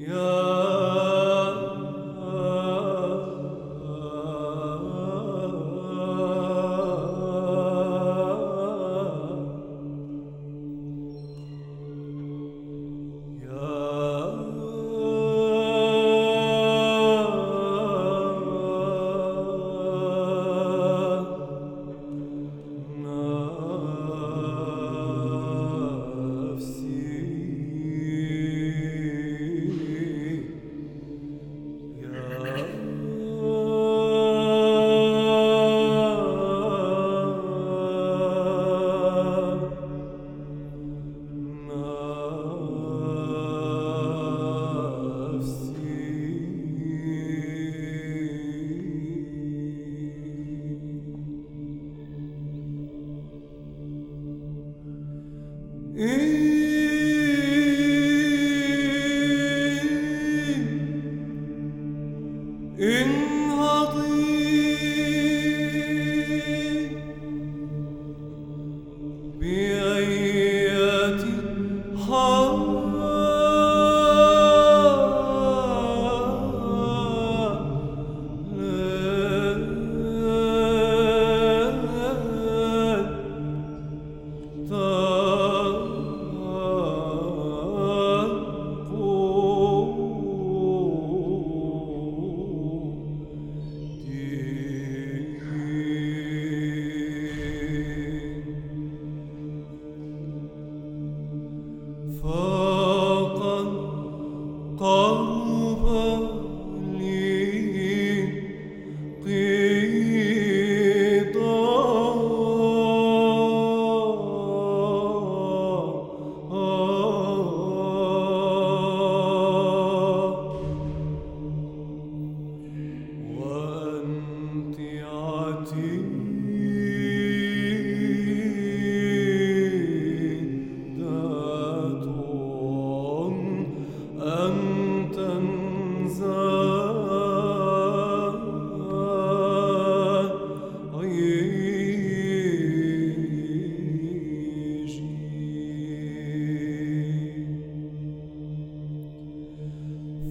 Yeah. In